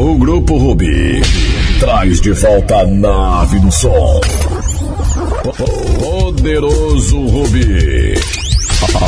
O Grupo Rubi traz de volta a nave do som. Poderoso Rubi.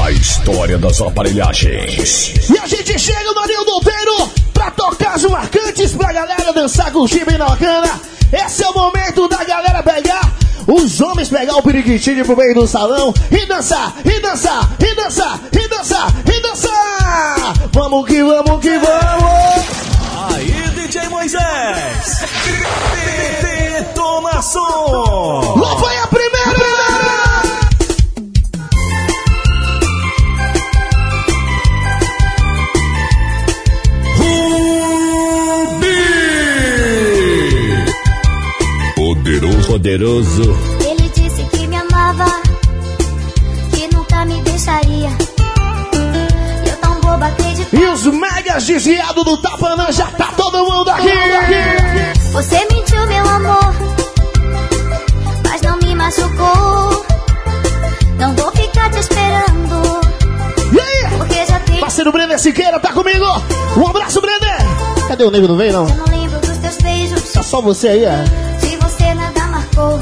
A história das aparelhagens. E a gente chega no Anil Douteiro pra tocar as marcantes pra galera dançar com o time na bacana. Esse é o momento da galera pegar os homens pegar o periquitinho pro meio do salão e dançar, e dançar, e dançar, e dançar, e dançar! Vamos que vamos que vamos! Aí, DJ Moisés! Detonação! Lá foi a primeira! Poderoso, poderoso. E os megas desviados do Tapanã já tá todo mundo aqui! Você mentiu, meu amor, mas não me machucou. Não vou ficar te esperando, E aí? porque já tem. Parceiro Brenner Siqueira tá comigo! Um abraço, Brenner! Cadê o nego? Não veio, não? Eu não lembro dos teus beijos, Tá só você aí, é? de você nada marcou.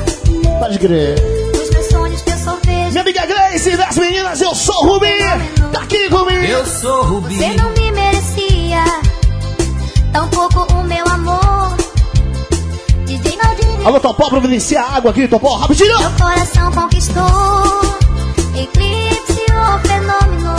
Pode crer. Os meus sonhos que eu só vejo. Minha amiga Grace das meninas, eu sou o Rubi! Tá aqui comigo! Eu sou Rubi. Você não me merecia, tampouco o meu amor. DJ Maldini, Alô, Topó, providenciar água aqui, Topó, rapidinho! meu coração conquistou. Eclipse o fenômeno,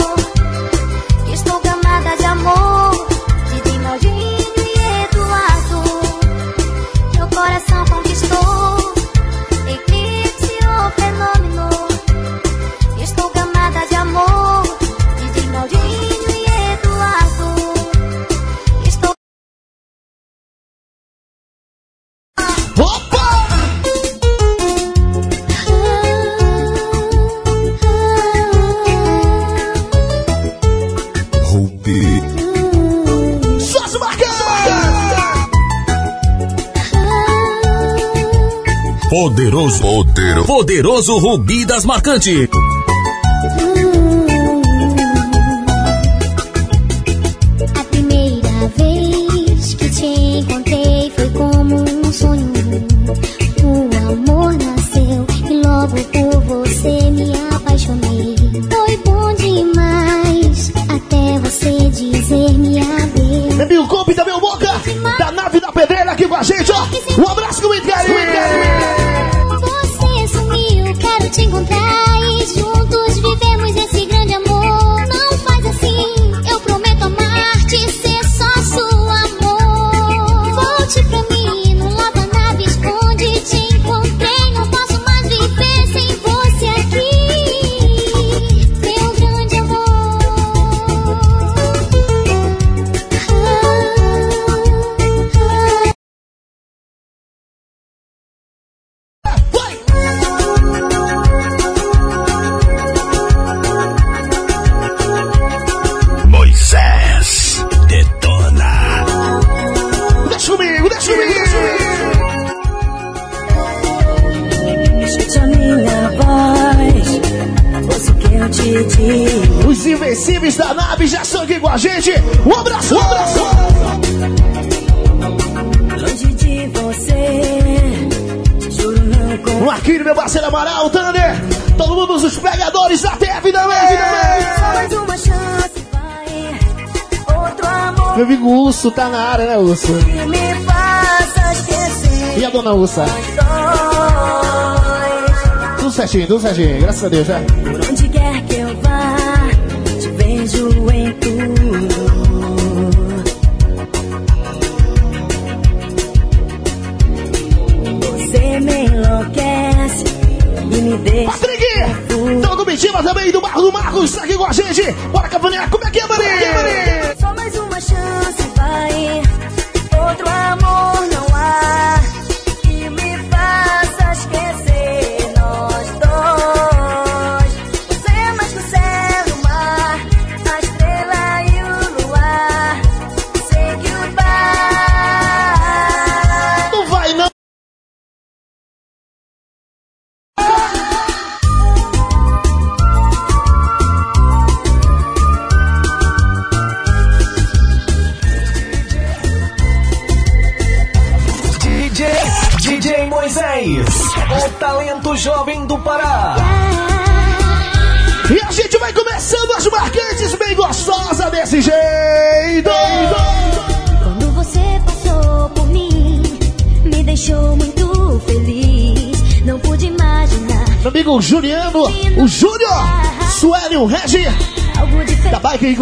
Poderoso, poderoso. Poderoso Rubi das Marcantes. A primeira vez que te encontrei foi como um sonho. O amor nasceu e logo por você me apaixonei. Foi bom demais até você dizer me adeus. Meu amigo Comp também o Boca, da nave da pedreira aqui com a gente, ó! Um abraço com o Edgarinho! Encontrar da nave já estão aqui com a gente! Um abraço, um abraço! Longe de você, juro não Marquinhos, meu parceiro Amaral, Thunder! Todo mundo, os pegadores da TF também! Só mais uma chance, vai. Outro amor Meu amigo Urso tá na área, né, Urso? que me faça esquecer. E a dona Ursa? Tudo certinho, tudo certinho, graças a Deus, já. Patrick! Então, comitiva também do Barro do Marcos, tá aqui com a gente! Bora, Cavanera, como é que é, Maria?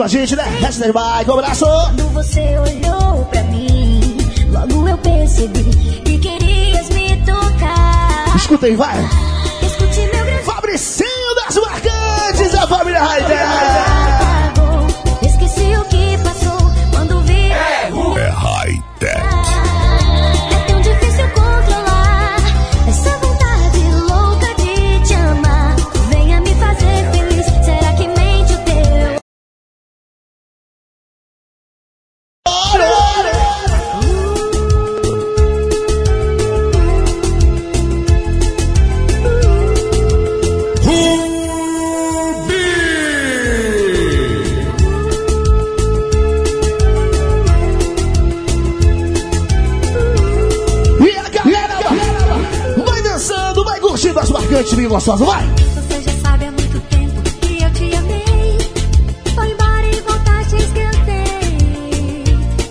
Com a gente, né? Da bike, um abraço. Quando você olhou pra mim, logo eu percebi que querias me tocar. Escuta aí, vai. Escute meu grande Fabricinho das marcantes, a família Raider. Gostosas, vai. Você já sabe há muito tempo que eu te amei. Foi embora e voltaste.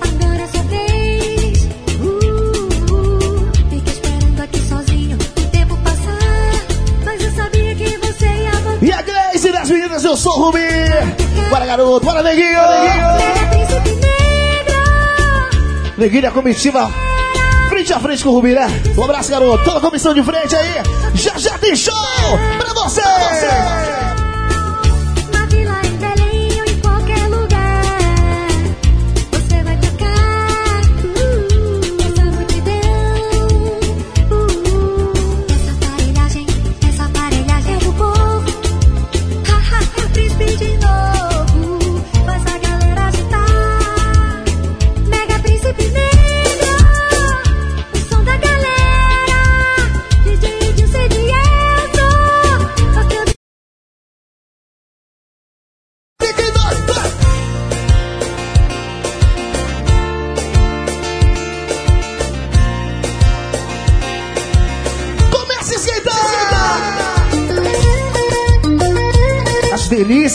Agora é sua vez. Uh, uh, esperando aqui sozinho o tempo passar. Mas eu sabia que você ia voltar. E a Gleice das meninas, eu sou o Rubi. Bora, garoto, bora, neguinho. Negro. Neguinho, a comitiva frente a frente com o Rubi, né? Um abraço, garoto. Toda a comissão de frente aí. Tem show pra você. Na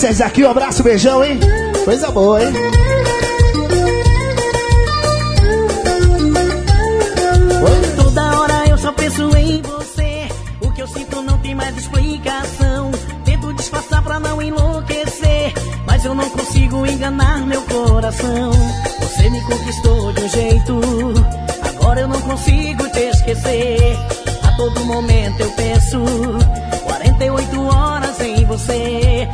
delícias aqui, um abraço, beijão, hein? Coisa boa, hein? Toda hora eu só penso em você. O que eu sinto não tem mais explicação. Tento disfarçar pra não enlouquecer. Mas eu não consigo enganar meu coração. Você me conquistou de um jeito. Agora eu não consigo te esquecer. A todo momento eu penso. 48 horas em você.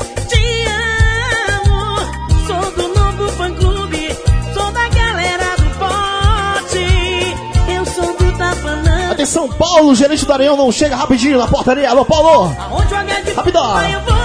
Paulo, gerente do Areião, não chega rapidinho na portaria. Alô, Paulo. Aonde o H de Rapidão.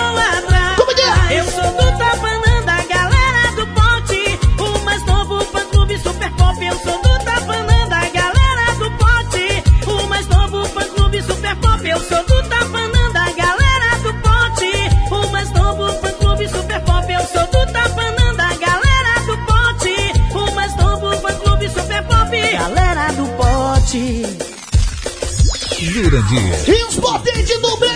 Jurandir. E os potentes do bem.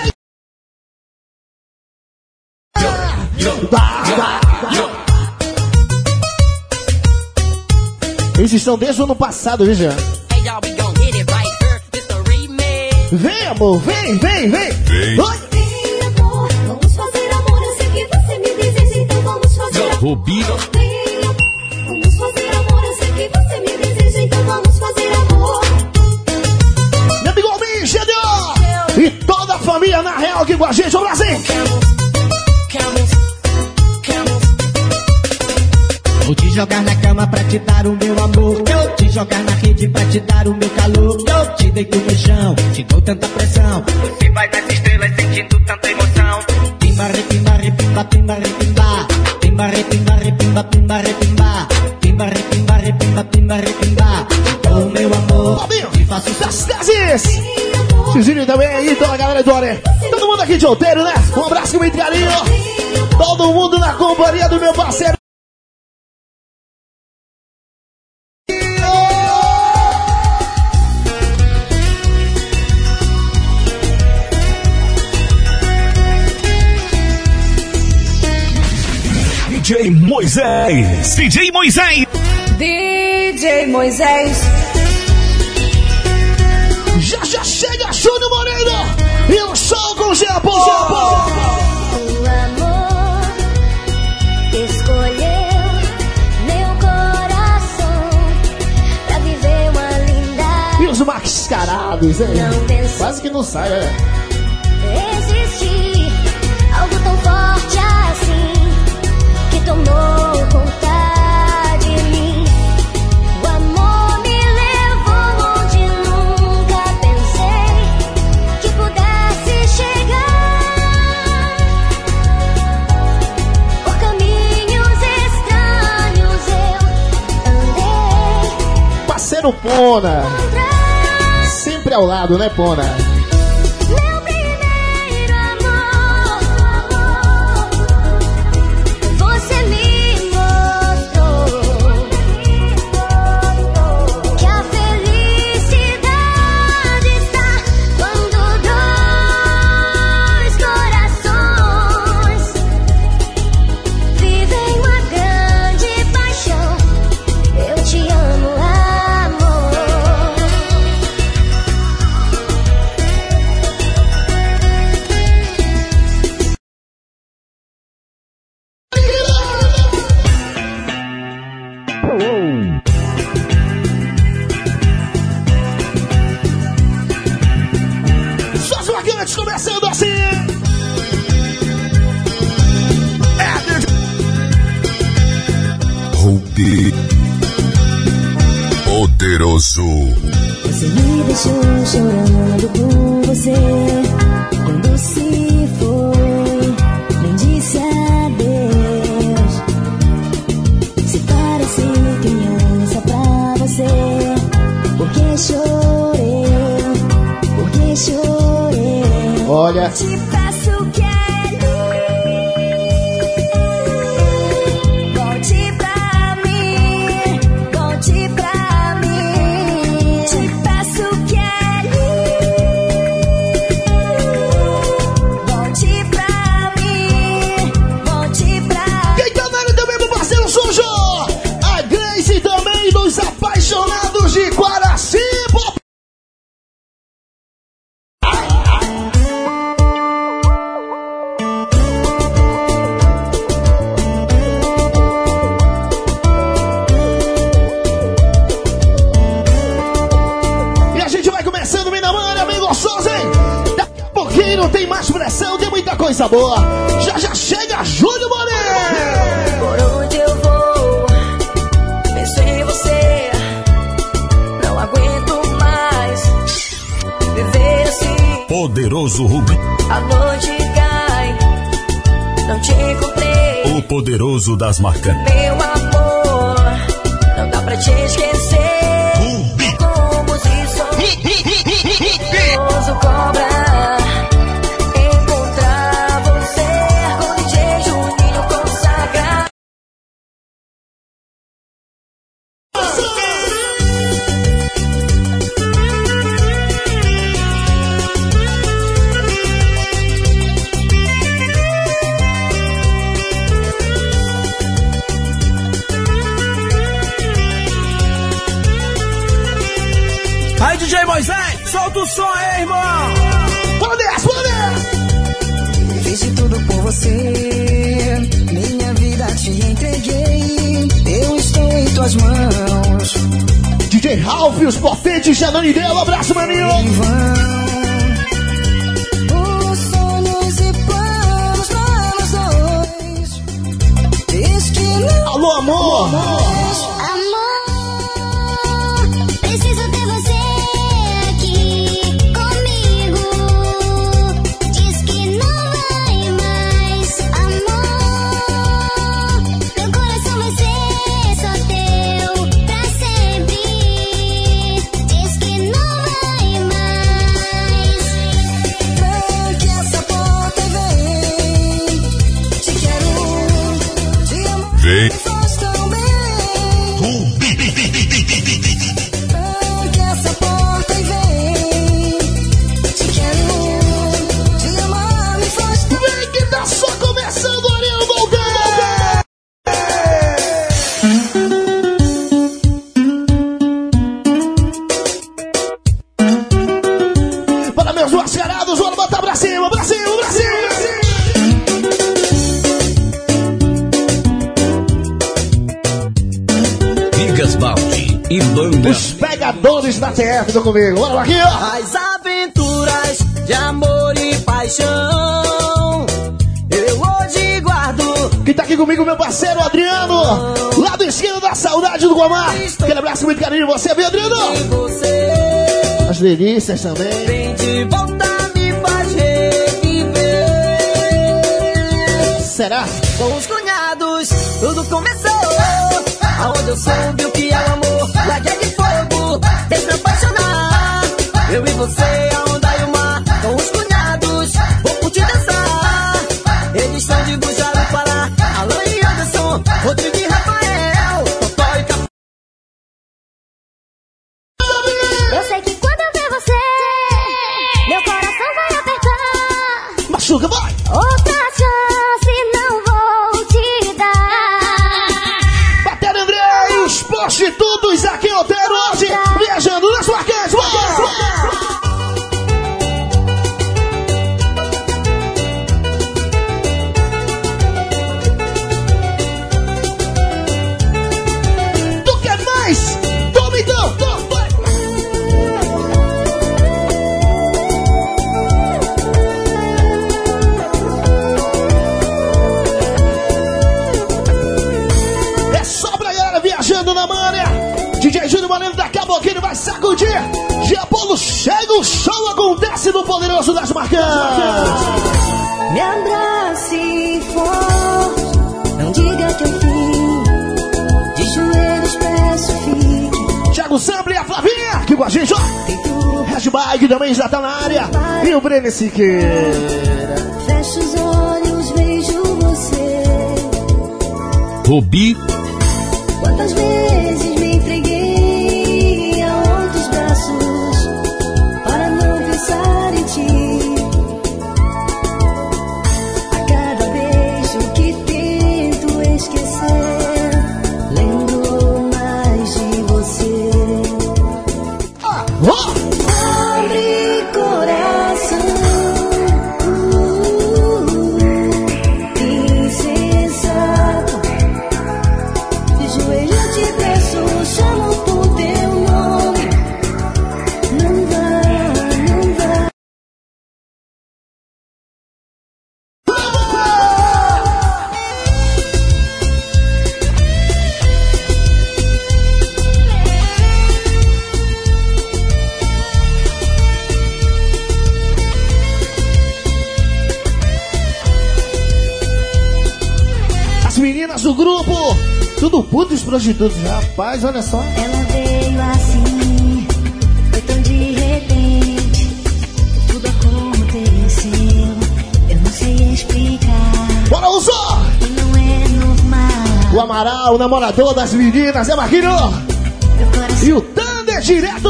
Eles estão desde o ano passado, viu, Jean? Vem, amor, vem, vem, vem. Vem. Oi. Vem, amor, vamos fazer amor. Eu sei que você me deseja, então vamos fazer amor. Rubi. Com a gente, ô Brasil. Vou te jogar na cama pra te dar o meu amor. Eu te jogar na rede pra te dar o meu calor. Eu te deito no chão, te dou tanta pressão. Você companhia do meu parceiro. DJ Moisés. DJ Moisés. DJ Moisés. Já já chega Júnior Moreira. E o sol com o Japão. Japão. descarados, hein? Quase que não sai, é. Existir algo tão forte assim que tomou conta de mim. O amor me levou onde nunca pensei que pudesse chegar. Por caminhos estranhos eu andei. Parceiro Pona sempre ao lado, né, Pona? boa. Já já chega, Júlio Moreira! Por onde eu vou, penso em você. Não aguento mais viver assim. Poderoso Rubem. A noite cai, não te encontrei. O poderoso das marcantes. Meu amor, não dá pra te esquecer. Rubi. Como se sou. Poderoso cobra. rápido comigo. Bora, Marquinhos! As aventuras de amor e paixão. Eu hoje guardo. Quem tá aqui comigo, meu parceiro Adriano. Lado esquerdo da saudade do Guamar. Aquele abraço muito carinho de você, viu, Adriano? Você, As delícias também. Vem de volta, me faz reviver. Será? Com os cunhados, tudo começou. Aonde eu soube o que é o amor, laguei de fogo, desabafou eu e você. também já tá na área. E o Breno Siqueira. Fecha os olhos, vejo você. Rubi meninas do grupo. Tudo putos prostitutos, rapaz, olha só. Ela veio assim, foi tão de repente. Tudo aconteceu, eu não sei explicar. Bora usar! Não é normal. O Amaral, o namorador das meninas, é Marquinho. E o Thunder direto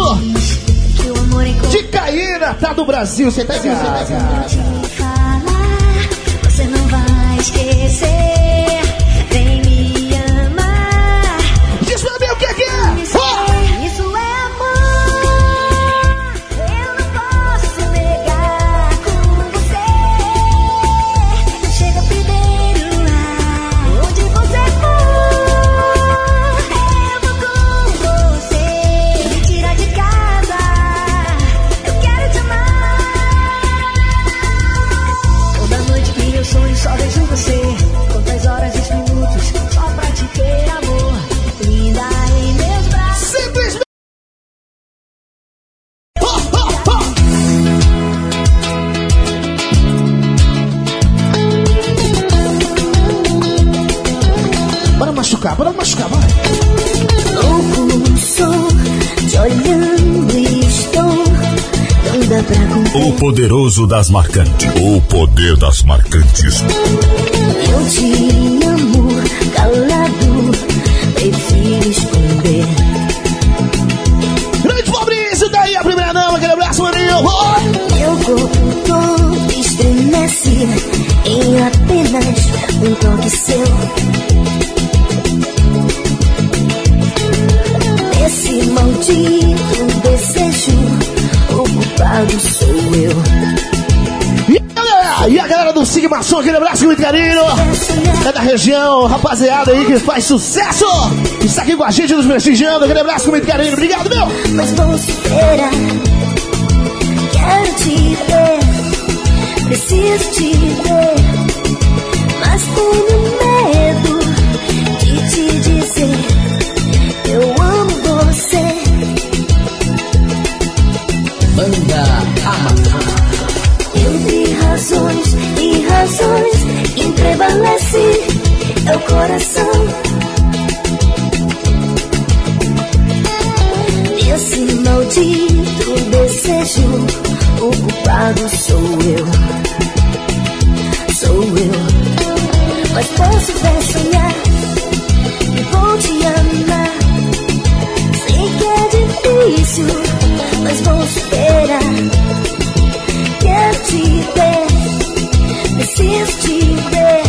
de Caíra, tá do Brasil, você tá em casa. peso das marcantes. O poder das marcantes. Eu te Anderson, aquele abraço com muito carinho. É da região, rapaziada aí que faz sucesso. Está aqui com a gente nos prestigiando. Aquele abraço com muito carinho. Obrigado, meu. Mas bolsifeira, quero te ver. Preciso te ver. Mas tenho coração. E esse maldito desejo, o culpado sou eu. Sou eu. Mas posso até sonhar e vou te amar. Sei que é difícil, mas vou superar. Quero te ver, preciso te ver.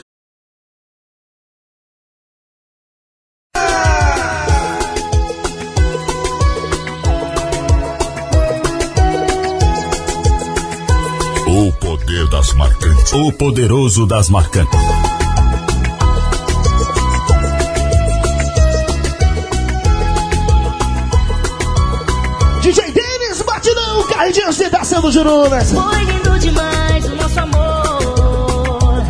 o poderoso das marcantes. DJ Denis, batidão, cardinhos de Tassando Jurunas. Foi lindo demais o nosso amor,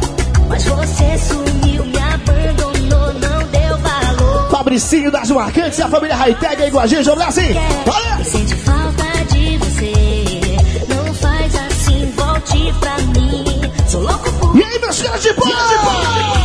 mas você sumiu, me abandonou, não deu valor. Fabricinho das Marcantes, a família Hightech aí é com a gente, vamos lá assim. Olha! Sente falta de você, não faz assim, volte pra mim. E aí, meus caras de pau!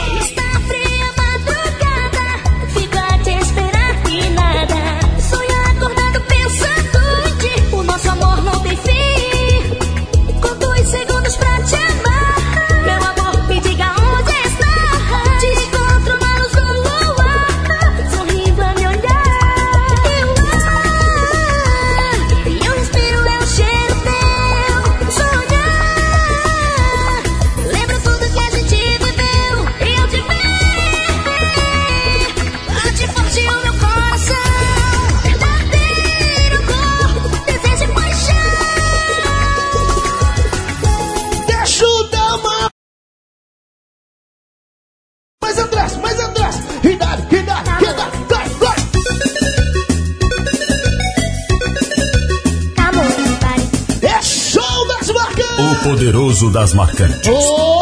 Paraíso das Marcantes. Oh!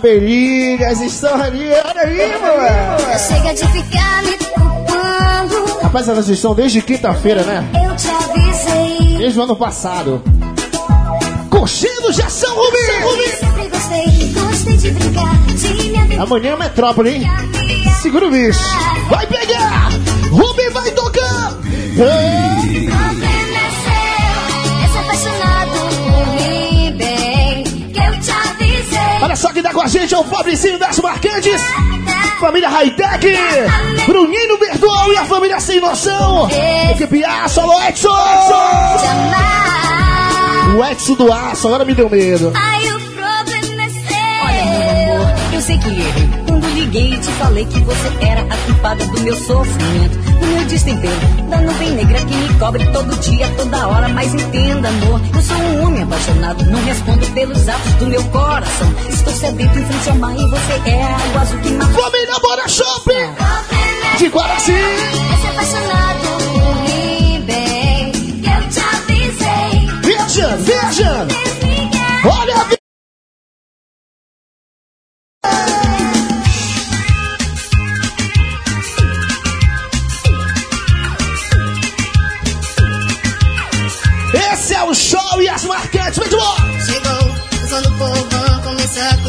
Abelhinhas estão ali, olha aí, mano. Chega de ficar me culpando. Rapaz, elas estão desde quinta-feira, né? Eu te avisei. Desde o ano passado. Curtindo já são Rubi! Sempre gostei, gostei de brincar, de me aventurar. Amanhã é Metrópole, hein? Segura o bicho. Vai pegar! Rubi vai tocar! Ei! Só quem tá com a gente é o Fabricinho das Marcantes. Família Hightech, Bruninho Virtual e a família Sem Noção. Equipe Aço, alô Edson! O Edson do Aço, agora me deu medo. Ai, liguei e te falei que você era a culpada do meu sofrimento, do meu destempero, da nuvem negra que me cobre todo dia, toda hora. Mas entenda, amor, eu sou um homem apaixonado, não respondo pelos atos do meu coração. Estou sedento em frente ao mar e você é a água azul que mata. Família Bora Shopping de Guaraci. É ser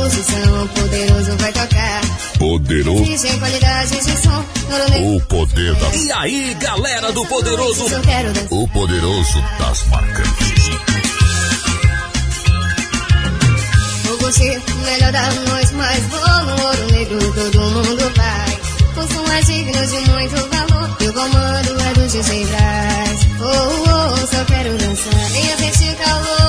começou a construção, o poderoso vai tocar. Poderoso. DJ qualidade de som, O poder das. E aí, galera do Poderoso. eu quero dançar. O poderoso das marcantes. Vou curtir o melhor da noite, mas vou no ouro negro, todo mundo vai. O som é digno de muito valor, e o comando é do DJ Braz. Oh, oh, só quero dançar, venha sentir calor.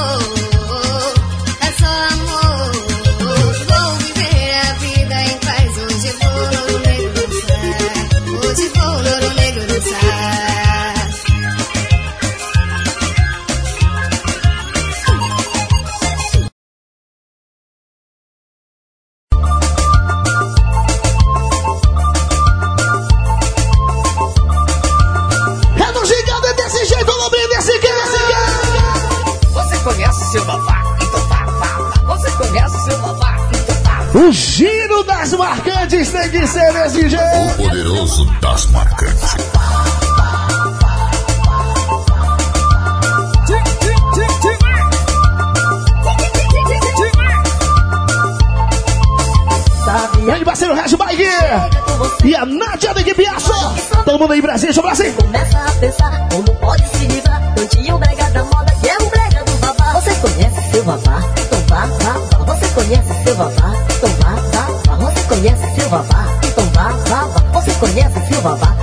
Marcantes tem que ser desse jeito. O poderoso das marcantes. Grande parceiro Red Bike e a Nádia da equipe Aço. Todo mundo aí, Brasil, sobre Brasil. Começa a pensar como pode se livrar. Cantinho brega da moda, que é o brega do babá. Você conhece seu babá? Então vá, vá, vá. Você conhece seu babá? Então vá, vá, vá. Você conhece babá? Então vá, vá, vá. Você conhece seu babá?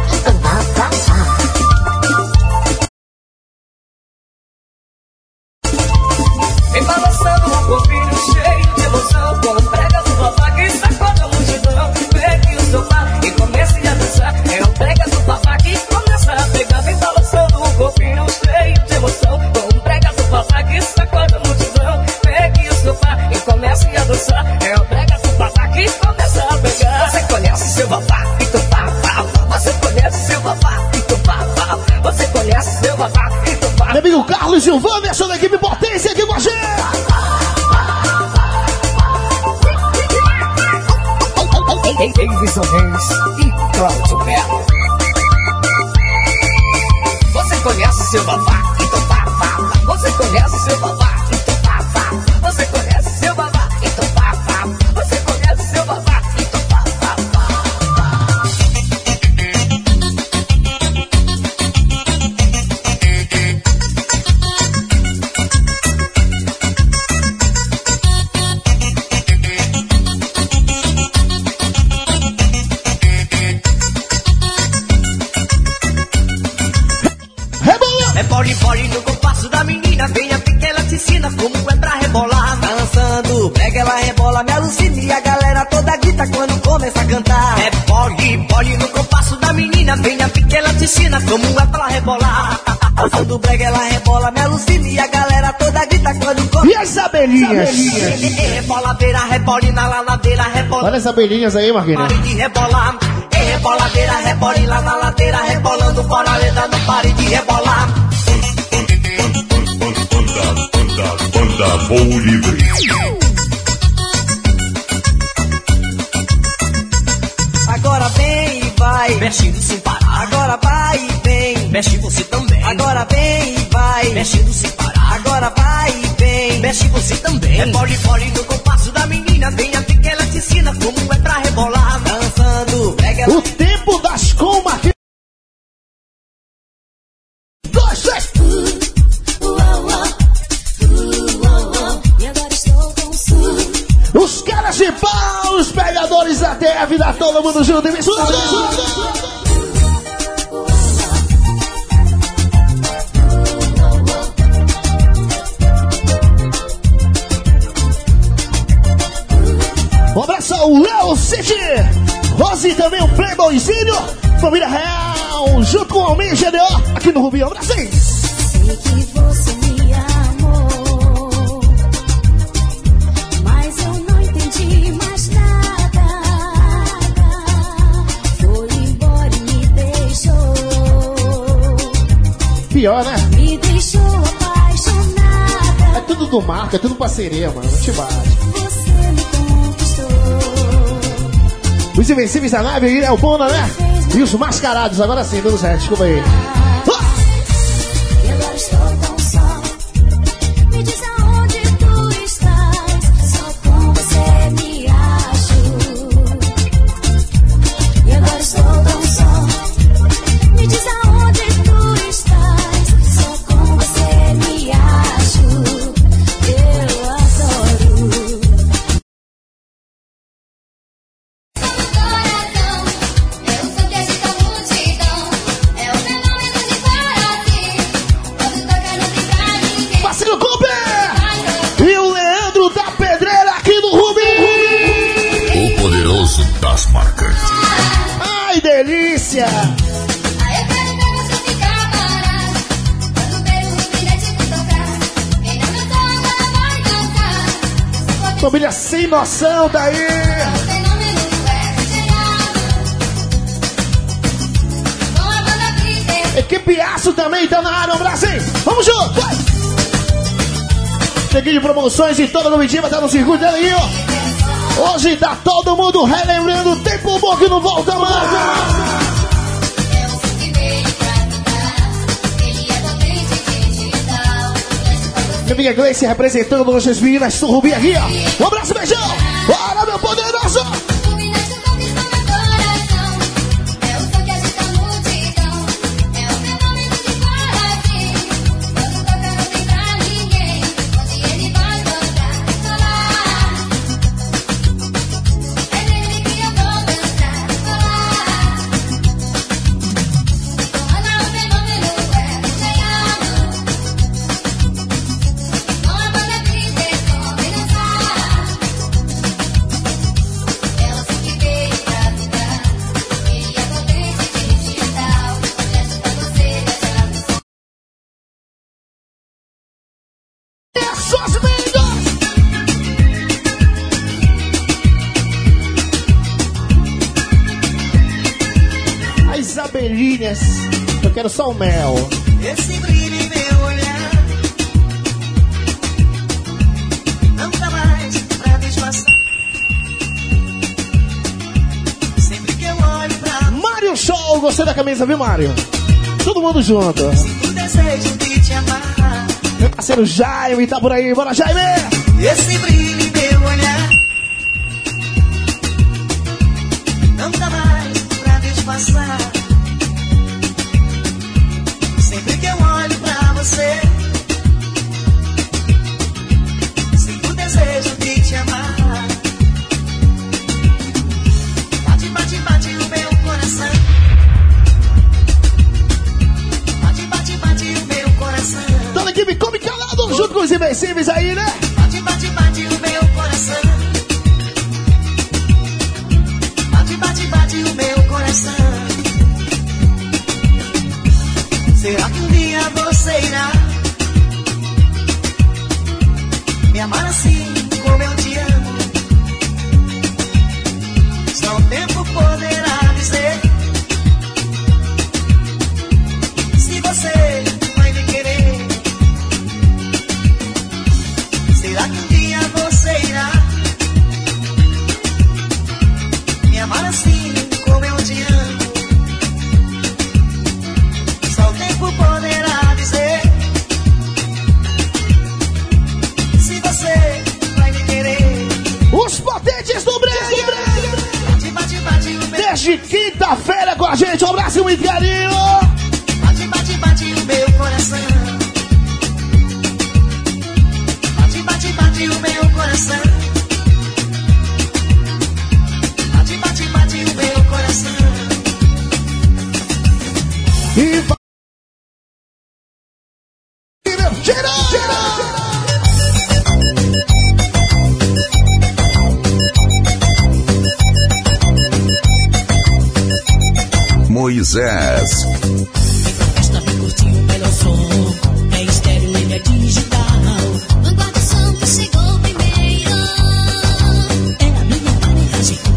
As abelhinhas? Reboladeira, rebole na laladeira, rebola. Olha as abelhinhas aí, Marquinhos. Pare de rebolar. É reboladeira, rebole lá na ladeira, rebolando fora lenta, não pare de rebolar. Banda, banda, banda Voo Livre. Agora vem e vai, mexendo sem parar. Agora vai e vem, mexe você também. Agora vem e vai, mexendo sem parar. Agora vai e vem, mexe você também. Rebole, bole no compasso da menina, venha que ela te ensina como é pra rebolar. Dançando, pega ela. O tempo das com Marquinhos. Dois, três. Os caras de pau, os pegadores da terra, vida todo mundo junto e misturado. Um abraço ao Léo City, Rose também, o Playboyzinho, família real, junto com o Almir GDO, aqui no Rubião Brasil. Sei que você me amou, mas eu não entendi mais nada. Foi embora e me deixou, Pior, né? me deixou apaixonada. É tudo do marco, é tudo parceria, mano, não te bate. Os invencíveis da nave é o Bona, né? E os mascarados, agora sim, tudo certo, desculpa aí. No circuito aí, ó! Hoje tá todo mundo relembrando o tempo bom que não volta mais! Você. Minha amiga Gleice representando hoje as meninas do Rubi aqui, ó! Um abraço, beijão! baunilhas. Eu quero só o mel. Esse brilho em meu olhar não dá mais pra disfarçar. Sempre que eu olho pra. Mário Show! Gostei da camisa, viu, Mário? Todo mundo junto. Sinto desejo de te amar. Meu parceiro Jaime tá por aí, bora Jaime! Esse brilho. flexíveis aí, né? de quinta-feira com a gente. Um abraço e um carinho!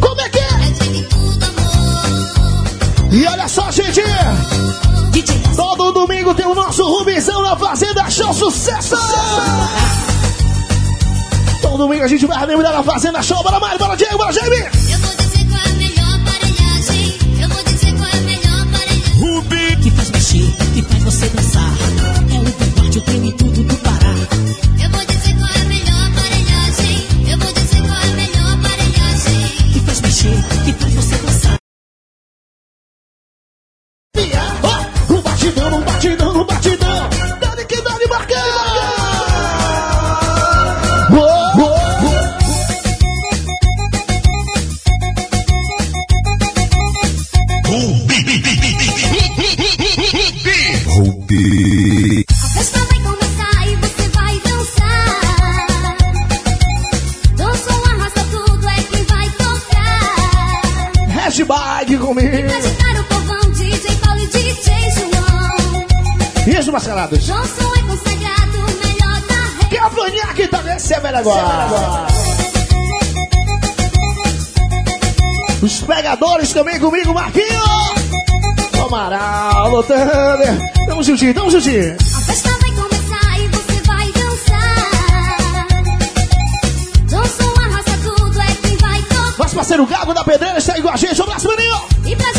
Como é que é? E olha só, gente! Todo domingo tem o nosso Rubizão na Fazenda Show Sucesso! Todo domingo a gente vai relembrar na Fazenda Show. Bora mais, bora Diego, bora Jamie! você dançar. É o combate, o creme, e tudo flashback comigo. E pra o povão, DJ Paulo e DJ João. E os mascarados? Johnson é consagrado, melhor da rede. Que é o Brunhac também, se é agora. Os pegadores também comigo, Marquinhos, Amaral, Lotander. Tamo juntinho, tamo juntinho. A festa Tá parceiro Gago da Pedreira está com a gente. Um abraço, menino! E pra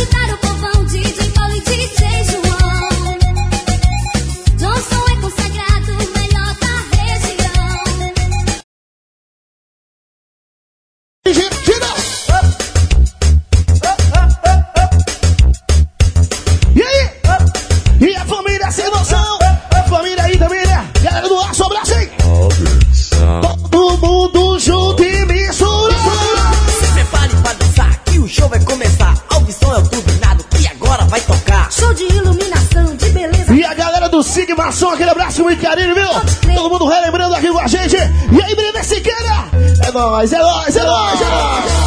do Sigma Som, aquele abraço muito carinho, viu? Todo mundo relembrando aqui com a gente. E aí, Brenda Siqueira? É nóis, é nóis, é nóis, é nóis!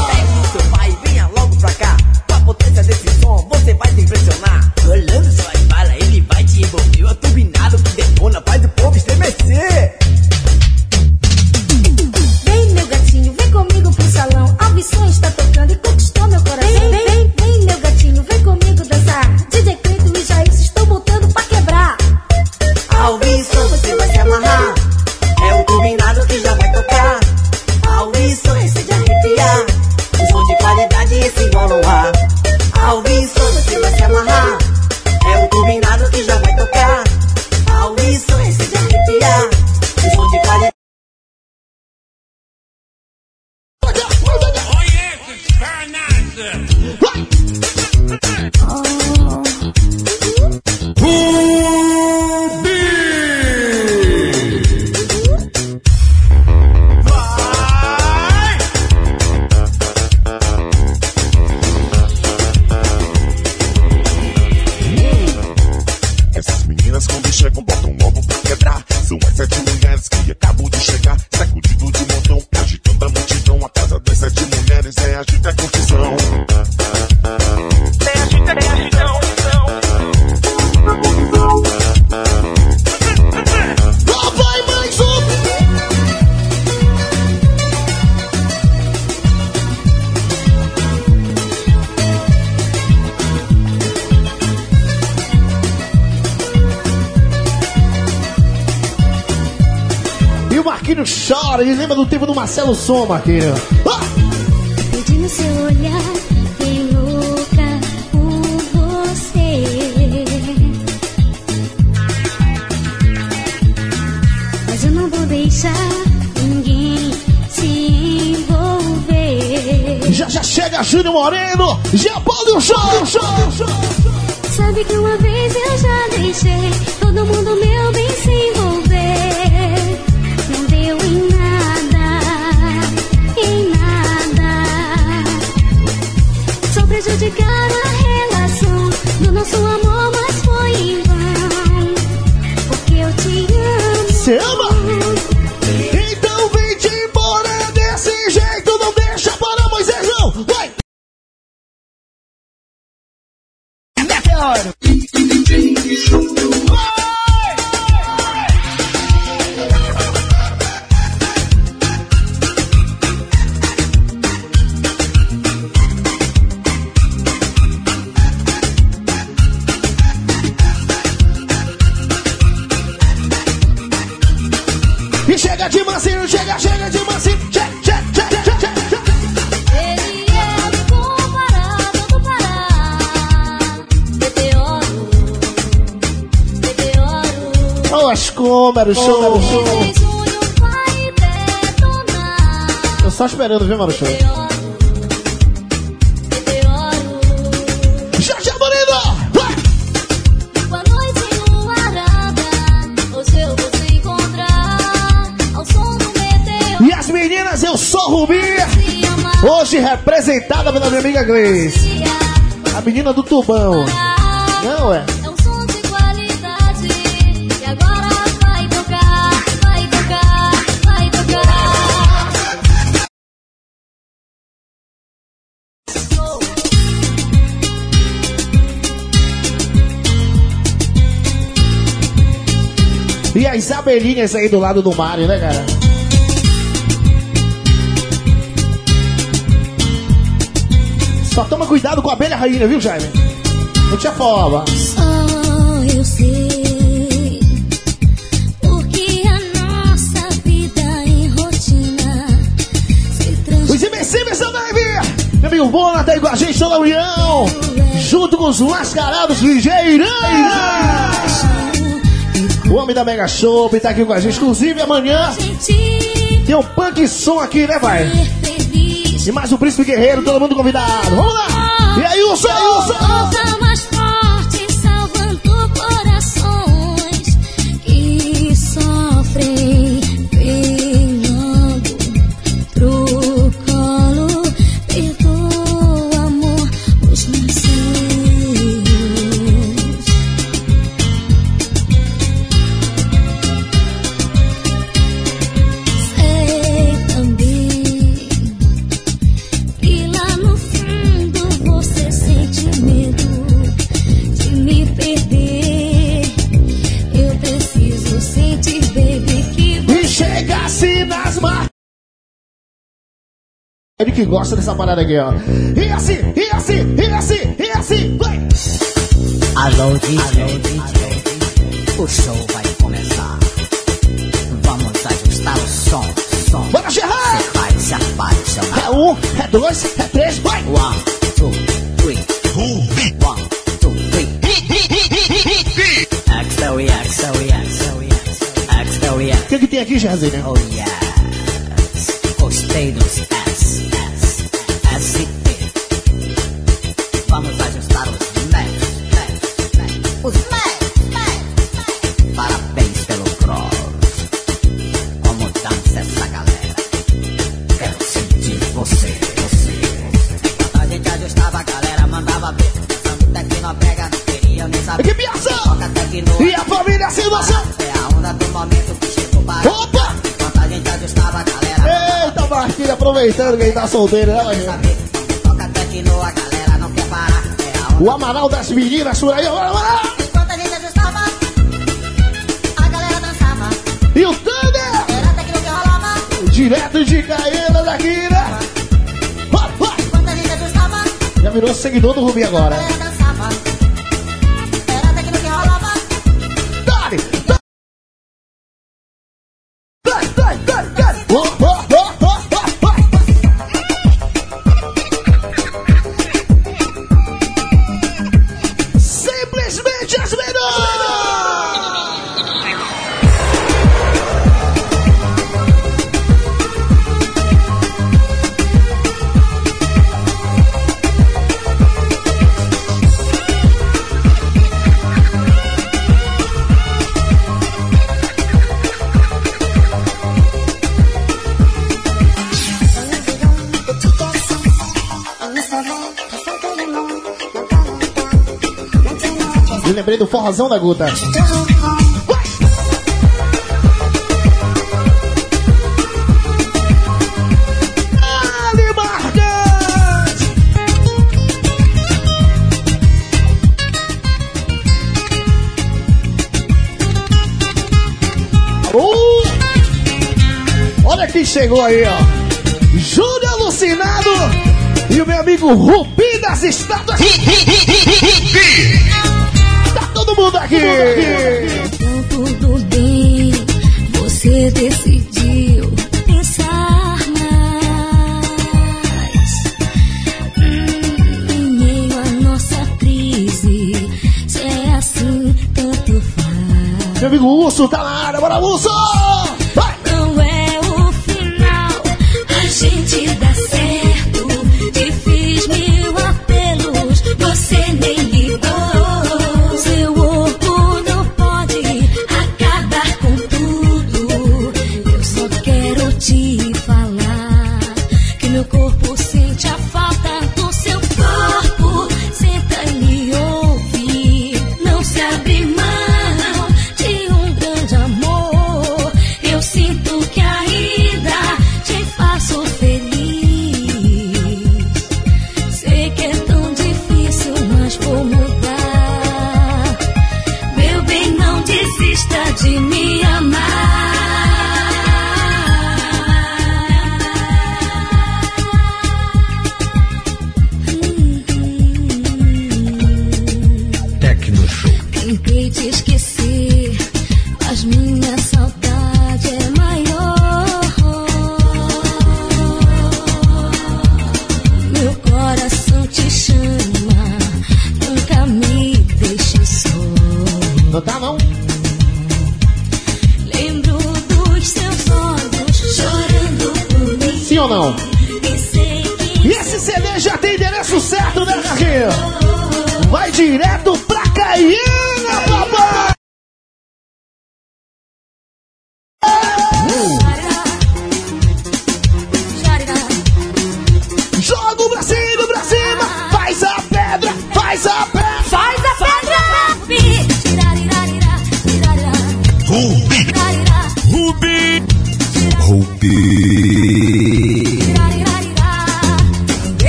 Marcelo Som, Marquinhos. Ah! Perdi no seu olhar, bem louca por você. Mas eu não vou deixar ninguém se envolver. Já já chega Júnior Moreno, já pode o show, show, show. Sabe que uma vez eu já deixei todo mundo meu bem se do nosso amor, mas foi em vão. Porque eu te amo. Te encontrar ao som do meteoro. E as meninas, eu sou Rubi. Hoje representada pela minha amiga Grace. A menina do tubão. Não, é? E as abelhinhas aí do lado do Mário, né, cara? Só toma cuidado com a abelha rainha, viu, Jaime? Não te afoba. Só eu sei. Os invencíveis também, Meu amigo Bona tá aí com a gente, toda a União. Junto com os mascarados Ligeirão. O homem da Mega Shop tá aqui com a gente. Inclusive, amanhã tem um punk som aqui, né, vai? E mais o Príncipe Guerreiro, todo mundo convidado. Vamos lá! E aí, Wilson, Wilson! Ouça mais que gosta dessa parada aqui, ó. E assim, e assim, e assim, e assim, vai! Alô, DJ. O show vai começar. Vamos ajustar o som. som. Bora, Gerard! Você vai se apaixonar. É um, é dois, é três, vai! One, two, three. One, two, three. Axel e Axel e Axel e Axel. Axel e O que, que tem aqui, Gerardinho? Oh yes. Gostei dos aproveitando quem tá solteiro, né, Maria? O Amaral das meninas por aí, bora, bora! Enquanto. E o Thunder! Direto de Caína daqui, né? Já virou seguidor do Rubi agora. forrozão da Guta. Oh! Olha quem chegou aí, ó. Júlio Alucinado e o meu amigo Rubi das Estátuas. Rubi! Monarque! Tudo bem, você decidiu pensar mais. Hum, em meio à nossa crise, se é assim, tanto faz. Meu amigo Urso tá na área, bora Urso!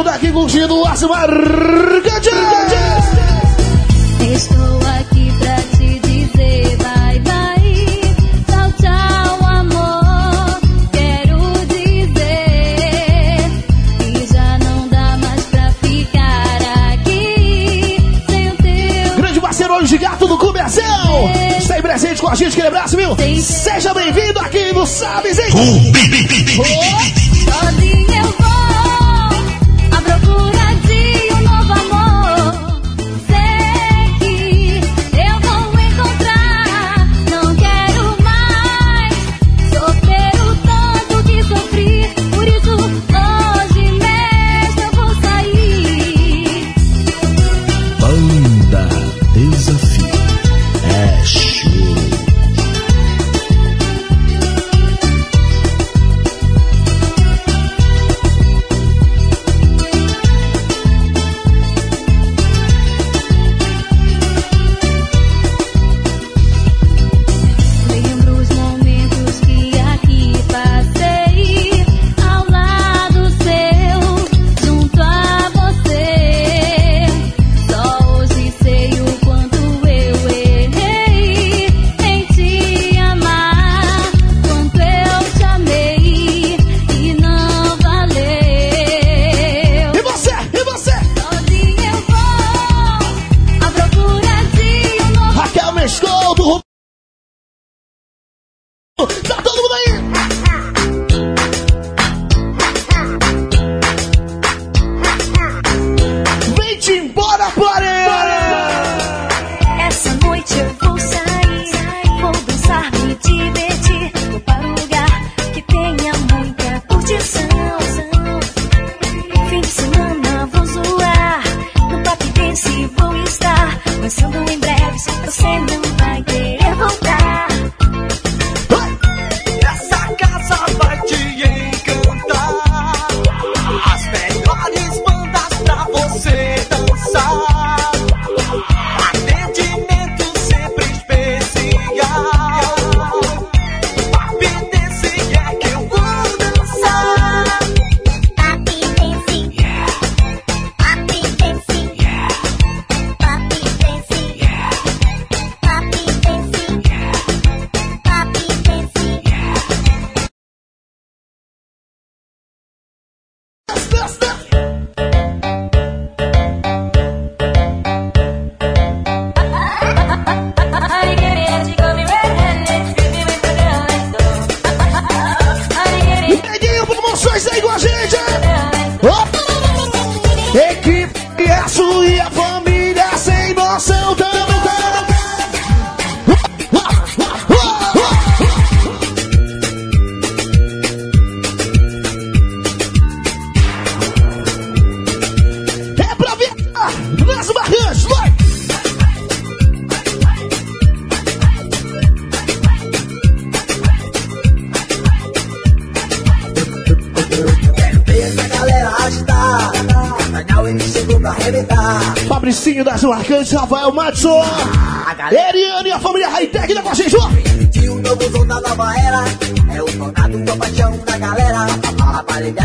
mundo aqui curtindo as marcantes. Estou aqui pra te dizer bye bye. Tchau, tchau, amor. Quero dizer que já não dá mais pra ficar aqui sem o teu. Grande parceiro Olho de Gato do Comercial. Está aí presente com a gente, aquele abraço, viu? Seja bem-vindo aqui no Sabes, hein?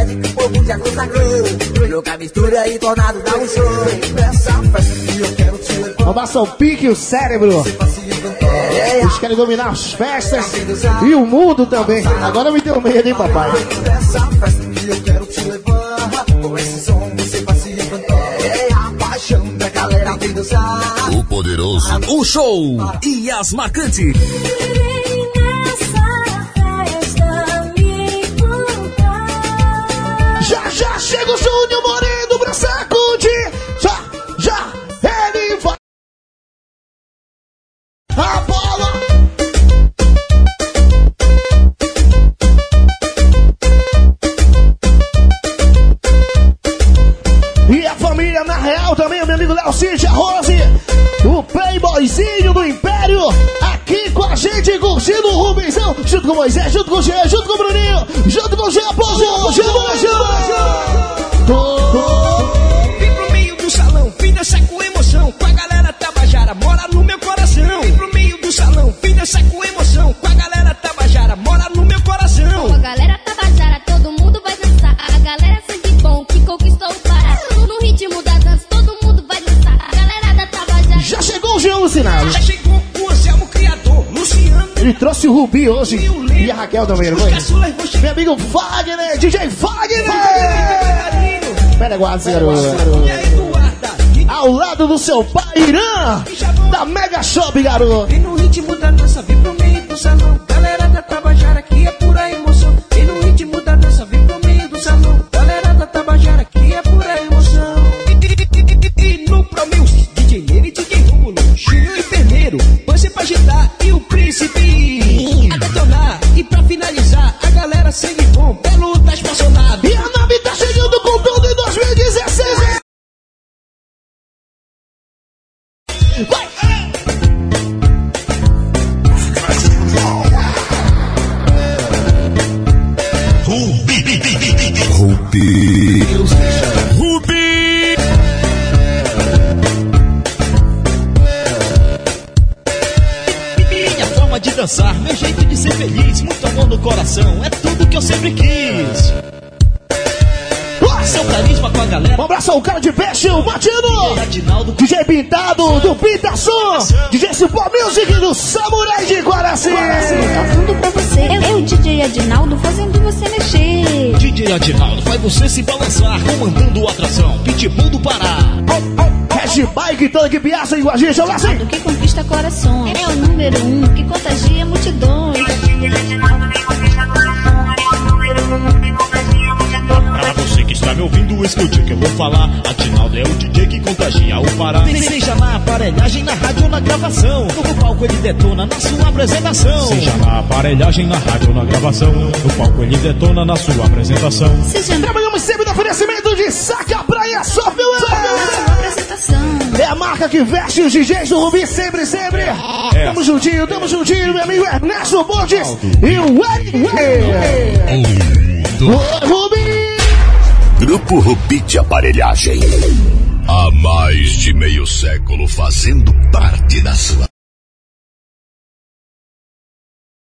Que o povo já consagrou. Joga mistura e tornado dá um show. Essa festa que eu quero te levar. Pique o cérebro. Eles querem dominar as festas e o mundo também. Agora me deu medo, hein, papai? Essa festa que eu quero te levar. Com esse som você vai se encantar. É a paixão da galera vem dançar. O poderoso. O show e as marcantes. Já, já chega o Júnior Moreno pra sacudir. Já, já, ele vai. A bola. E a família na real também, o meu amigo Léo Cid, a Rose, o playboyzinho do Império, aqui com a gente, curtindo o Rubensão, junto com o Moisés, junto com o Jean, junto com o Bruninho, junto com o Jean, Aplausos, chama, chama, Vim pro meio do salão, vim dançar com emoção, com a galera tabajara, mora no meu coração. Vim pro meio do salão, vim dançar com emoção, com a galera tabajara, mora no meu coração. Com a galera tabajara, todo mundo vai dançar, a galera sangue bom que conquistou o Pará. No ritmo da dança, todo mundo vai dançar, a galera da tabajara. Já chegou o Jean Lucinado. Já chegou ele trouxe o Rubi hoje e a Raquel também, não foi? Meu amigo Wagner, DJ Wagner! Pera, guarda, garoto. Ao lado do seu pai, Irã, da Mega Shop, garoto. E no ritmo da dança, vem pro meio do salão. Cara de peixe, o Matino! DJ Adinaldo, DJ Pintado, do Pintação! DJ Cipó Music, do Samurai de Guaraci! Tocando pra você. O DJ Adinaldo fazendo você mexer. DJ Adinaldo, faz você se balançar, comandando a atração, Pitbull do Pará. Bike, Tanque Piazza e com a gente, olha assim! Do que conquista corações. É o número um que contagia multidões. Que está me ouvindo, escute o que eu vou falar. Adinaldo é o DJ que contagia o Pará. Seja na aparelhagem, na rádio ou na gravação. No palco ele detona na sua apresentação. Seja na aparelhagem, na rádio ou na gravação. No palco ele detona na sua apresentação. Seja na Trabalhamos sempre no oferecimento de Saca Praia apresentação. É a marca que veste os DJs do Rubi sempre, sempre! Tamo juntinho, tamo juntinho, meu amigo Ernesto Borges e o Eric! Oi, Rubi! Grupo Rubi de Aparelhagem. Há mais de meio século fazendo parte da sua